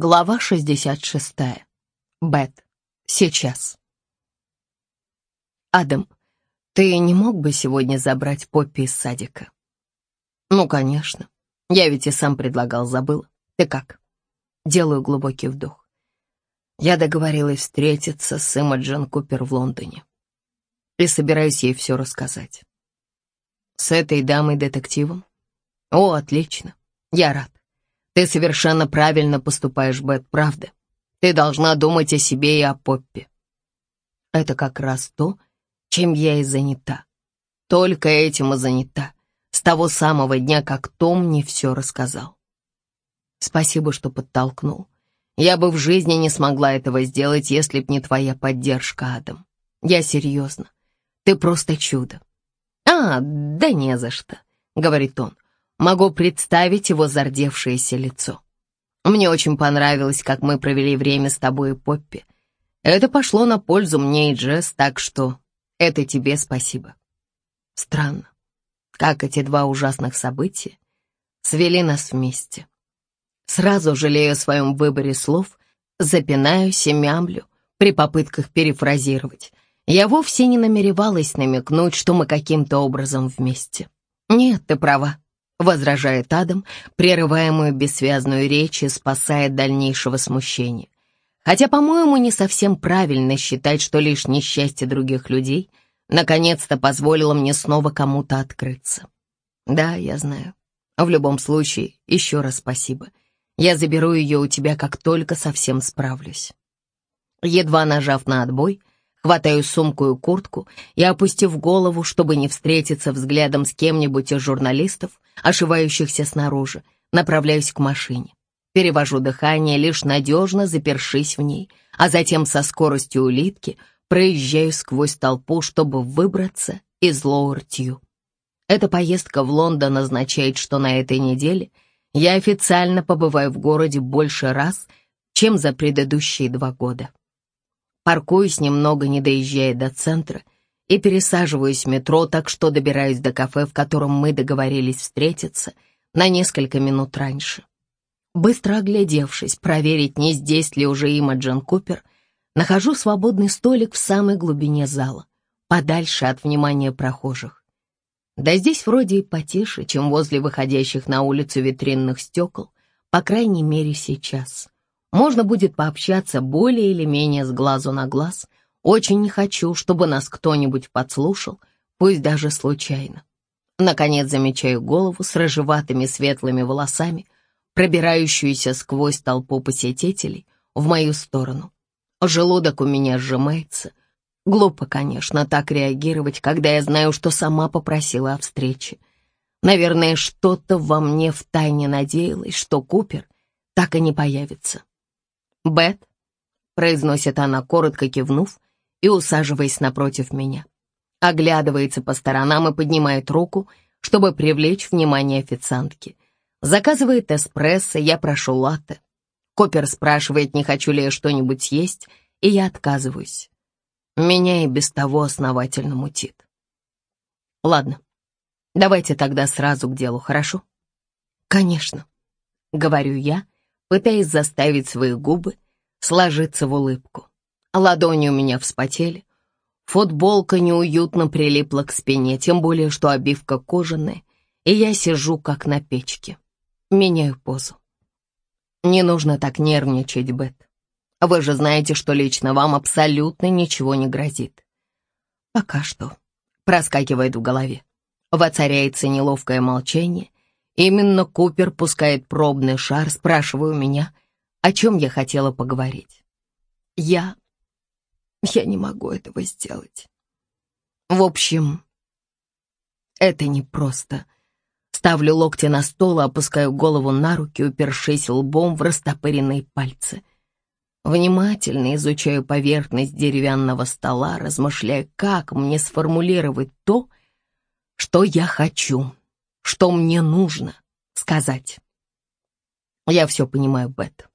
Глава 66. Бет. Сейчас. Адам, ты не мог бы сегодня забрать Поппи из садика? Ну, конечно. Я ведь и сам предлагал, забыл. Ты как? Делаю глубокий вдох. Я договорилась встретиться с Имаджин Купер в Лондоне. И собираюсь ей все рассказать. С этой дамой-детективом? О, отлично. Я рад. Ты совершенно правильно поступаешь, Бет, правда? Ты должна думать о себе и о Поппе. Это как раз то, чем я и занята. Только этим и занята. С того самого дня, как Том мне все рассказал. Спасибо, что подтолкнул. Я бы в жизни не смогла этого сделать, если б не твоя поддержка, Адам. Я серьезно. Ты просто чудо. А, да не за что, говорит он. Могу представить его зардевшееся лицо. Мне очень понравилось, как мы провели время с тобой и Поппи. Это пошло на пользу мне и Джесс, так что это тебе спасибо. Странно, как эти два ужасных события свели нас вместе. Сразу жалею о своем выборе слов, запинаюсь и мямлю при попытках перефразировать. Я вовсе не намеревалась намекнуть, что мы каким-то образом вместе. Нет, ты права. — возражает Адам, прерываемую бессвязную речь и спасая дальнейшего смущения. Хотя, по-моему, не совсем правильно считать, что лишь несчастье других людей наконец-то позволило мне снова кому-то открыться. Да, я знаю. В любом случае, еще раз спасибо. Я заберу ее у тебя, как только совсем справлюсь. Едва нажав на отбой, Хватаю сумку и куртку и, опустив голову, чтобы не встретиться взглядом с кем-нибудь из журналистов, ошивающихся снаружи, направляюсь к машине. Перевожу дыхание, лишь надежно запершись в ней, а затем со скоростью улитки проезжаю сквозь толпу, чтобы выбраться из Лоуэр-Тью. Эта поездка в Лондон означает, что на этой неделе я официально побываю в городе больше раз, чем за предыдущие два года. Паркуюсь немного, не доезжая до центра, и пересаживаюсь в метро, так что добираюсь до кафе, в котором мы договорились встретиться, на несколько минут раньше. Быстро оглядевшись, проверить, не здесь ли уже Имаджин Купер, нахожу свободный столик в самой глубине зала, подальше от внимания прохожих. Да здесь вроде и потише, чем возле выходящих на улицу витринных стекол, по крайней мере сейчас. Можно будет пообщаться более или менее с глазу на глаз. Очень не хочу, чтобы нас кто-нибудь подслушал, пусть даже случайно. Наконец замечаю голову с рыжеватыми светлыми волосами, пробирающуюся сквозь толпу посетителей в мою сторону. Желудок у меня сжимается. Глупо, конечно, так реагировать, когда я знаю, что сама попросила о встрече. Наверное, что-то во мне втайне надеялось, что Купер так и не появится. «Бет», — произносит она, коротко кивнув и усаживаясь напротив меня. Оглядывается по сторонам и поднимает руку, чтобы привлечь внимание официантки. Заказывает эспрессо, я прошу латте. Копер спрашивает, не хочу ли я что-нибудь съесть, и я отказываюсь. Меня и без того основательно мутит. Ладно, давайте тогда сразу к делу, хорошо? Конечно, говорю я, пытаясь заставить свои губы сложиться в улыбку. Ладони у меня вспотели. Футболка неуютно прилипла к спине, тем более, что обивка кожаная, и я сижу как на печке. Меняю позу. Не нужно так нервничать, Бет. Вы же знаете, что лично вам абсолютно ничего не грозит. Пока что. Проскакивает в голове. Воцаряется неловкое молчание, Именно Купер пускает пробный шар, спрашивая у меня, о чем я хотела поговорить. Я... я не могу этого сделать. В общем, это непросто. Ставлю локти на стол и опускаю голову на руки, упершись лбом в растопыренные пальцы. Внимательно изучаю поверхность деревянного стола, размышляя, как мне сформулировать то, что я хочу что мне нужно сказать. Я все понимаю, Бет.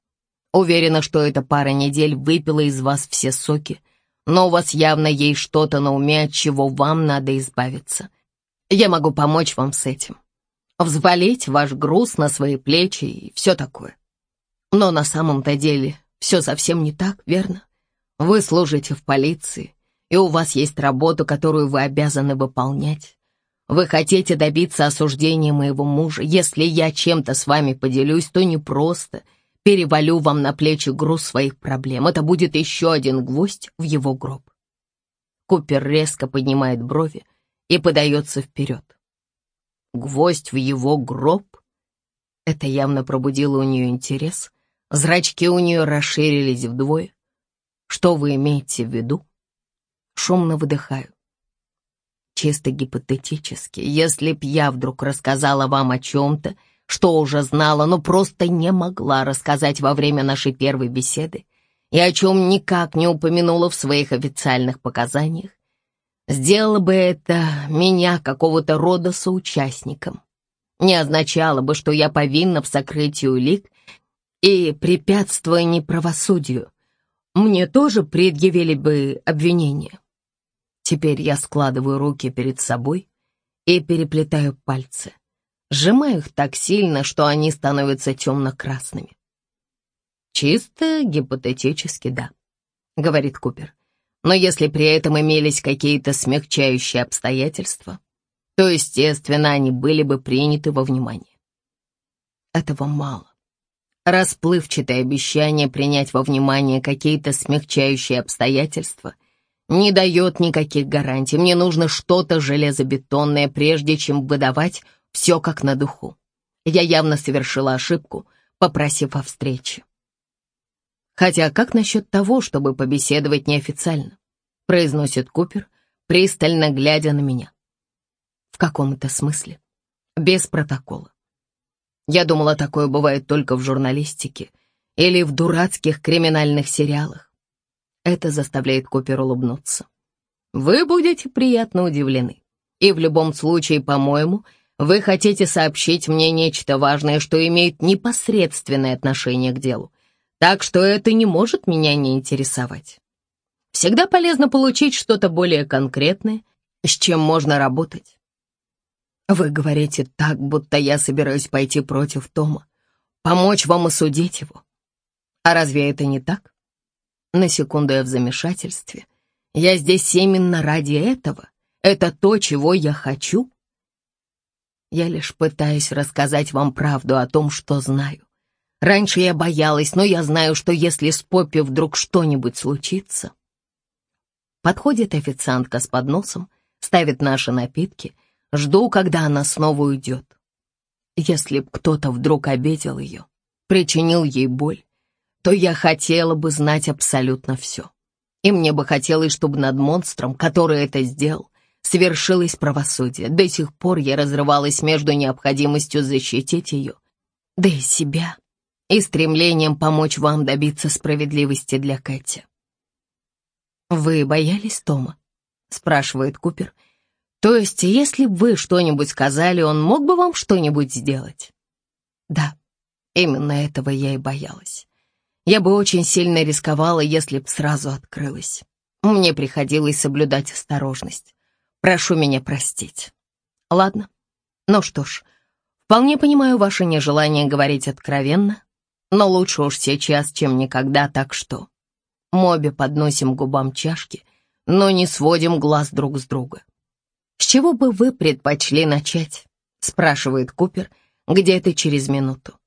Уверена, что эта пара недель выпила из вас все соки, но у вас явно есть что-то на уме, от чего вам надо избавиться. Я могу помочь вам с этим. Взвалить ваш груз на свои плечи и все такое. Но на самом-то деле все совсем не так, верно? Вы служите в полиции, и у вас есть работа, которую вы обязаны выполнять. Вы хотите добиться осуждения моего мужа. Если я чем-то с вами поделюсь, то не просто перевалю вам на плечи груз своих проблем. Это будет еще один гвоздь в его гроб. Купер резко поднимает брови и подается вперед. Гвоздь в его гроб? Это явно пробудило у нее интерес. Зрачки у нее расширились вдвое. Что вы имеете в виду? Шумно выдыхаю. Чисто гипотетически, если б я вдруг рассказала вам о чем-то, что уже знала, но просто не могла рассказать во время нашей первой беседы, и о чем никак не упомянула в своих официальных показаниях, сделала бы это меня какого-то рода соучастником. Не означало бы, что я повинна в сокрытии улик и препятствовании правосудию. Мне тоже предъявили бы обвинение. Теперь я складываю руки перед собой и переплетаю пальцы. Сжимаю их так сильно, что они становятся темно-красными. «Чисто гипотетически, да», — говорит Купер. «Но если при этом имелись какие-то смягчающие обстоятельства, то, естественно, они были бы приняты во внимание». Этого мало. Расплывчатое обещание принять во внимание какие-то смягчающие обстоятельства не дает никаких гарантий. Мне нужно что-то железобетонное, прежде чем выдавать все как на духу. Я явно совершила ошибку, попросив о встрече. Хотя как насчет того, чтобы побеседовать неофициально? Произносит Купер, пристально глядя на меня. В каком-то смысле. Без протокола. Я думала, такое бывает только в журналистике или в дурацких криминальных сериалах. Это заставляет Купер улыбнуться. Вы будете приятно удивлены. И в любом случае, по-моему, вы хотите сообщить мне нечто важное, что имеет непосредственное отношение к делу. Так что это не может меня не интересовать. Всегда полезно получить что-то более конкретное, с чем можно работать. Вы говорите так, будто я собираюсь пойти против Тома, помочь вам осудить его. А разве это не так? На секунду я в замешательстве. Я здесь именно ради этого. Это то, чего я хочу. Я лишь пытаюсь рассказать вам правду о том, что знаю. Раньше я боялась, но я знаю, что если с Поппи вдруг что-нибудь случится... Подходит официантка с подносом, ставит наши напитки. Жду, когда она снова уйдет. Если б кто-то вдруг обидел ее, причинил ей боль, то я хотела бы знать абсолютно все. И мне бы хотелось, чтобы над монстром, который это сделал, совершилось правосудие. До сих пор я разрывалась между необходимостью защитить ее, да и себя, и стремлением помочь вам добиться справедливости для Кэти. «Вы боялись Тома?» — спрашивает Купер. «То есть, если бы вы что-нибудь сказали, он мог бы вам что-нибудь сделать?» «Да, именно этого я и боялась. Я бы очень сильно рисковала, если б сразу открылась. Мне приходилось соблюдать осторожность. Прошу меня простить. Ладно. Ну что ж, вполне понимаю ваше нежелание говорить откровенно, но лучше уж сейчас, чем никогда, так что... Мы обе подносим губам чашки, но не сводим глаз друг с друга. «С чего бы вы предпочли начать?» — спрашивает Купер где-то через минуту.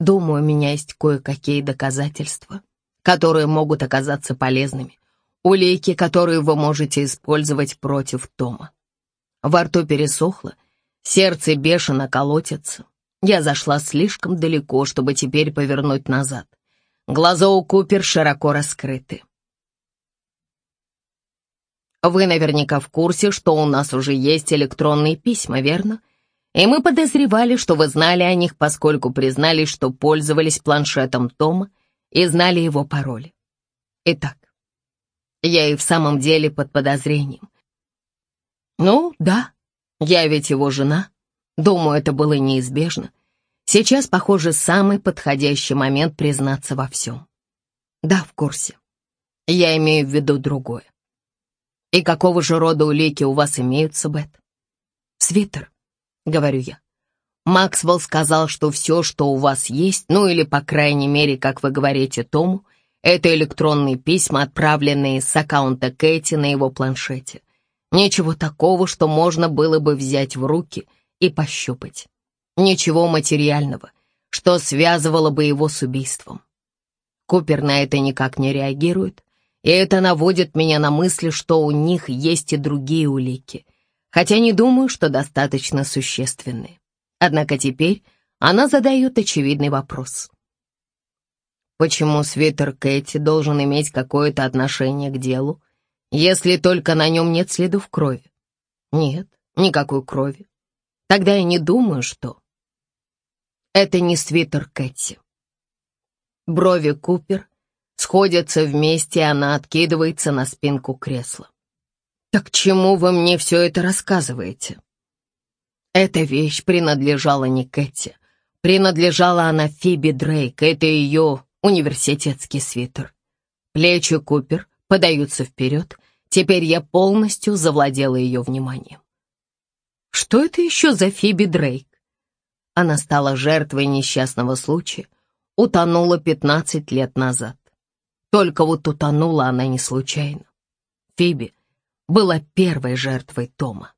Думаю, у меня есть кое-какие доказательства, которые могут оказаться полезными. Улики, которые вы можете использовать против Тома. Во рту пересохло, сердце бешено колотится. Я зашла слишком далеко, чтобы теперь повернуть назад. Глаза у Купер широко раскрыты. Вы наверняка в курсе, что у нас уже есть электронные письма, верно? И мы подозревали, что вы знали о них, поскольку признались, что пользовались планшетом Тома и знали его пароли. Итак, я и в самом деле под подозрением. Ну, да, я ведь его жена. Думаю, это было неизбежно. Сейчас, похоже, самый подходящий момент признаться во всем. Да, в курсе. Я имею в виду другое. И какого же рода улики у вас имеются, Бет? Свитер, — говорю я. Максвелл сказал, что все, что у вас есть, ну или, по крайней мере, как вы говорите Тому, это электронные письма, отправленные с аккаунта Кэти на его планшете. Ничего такого, что можно было бы взять в руки и пощупать. Ничего материального, что связывало бы его с убийством. Купер на это никак не реагирует, и это наводит меня на мысли, что у них есть и другие улики, хотя не думаю, что достаточно существенные. Однако теперь она задает очевидный вопрос. Почему свитер Кэти должен иметь какое-то отношение к делу, если только на нем нет следов крови? Нет, никакой крови. Тогда я не думаю, что... Это не свитер Кэти. Брови Купер сходятся вместе, и она откидывается на спинку кресла. «Так чему вы мне все это рассказываете?» Эта вещь принадлежала не Кэти. Принадлежала она Фиби Дрейк. Это ее университетский свитер. Плечи Купер подаются вперед. Теперь я полностью завладела ее вниманием. Что это еще за Фиби Дрейк? Она стала жертвой несчастного случая, утонула 15 лет назад. Только вот утонула она не случайно. Фиби была первой жертвой Тома.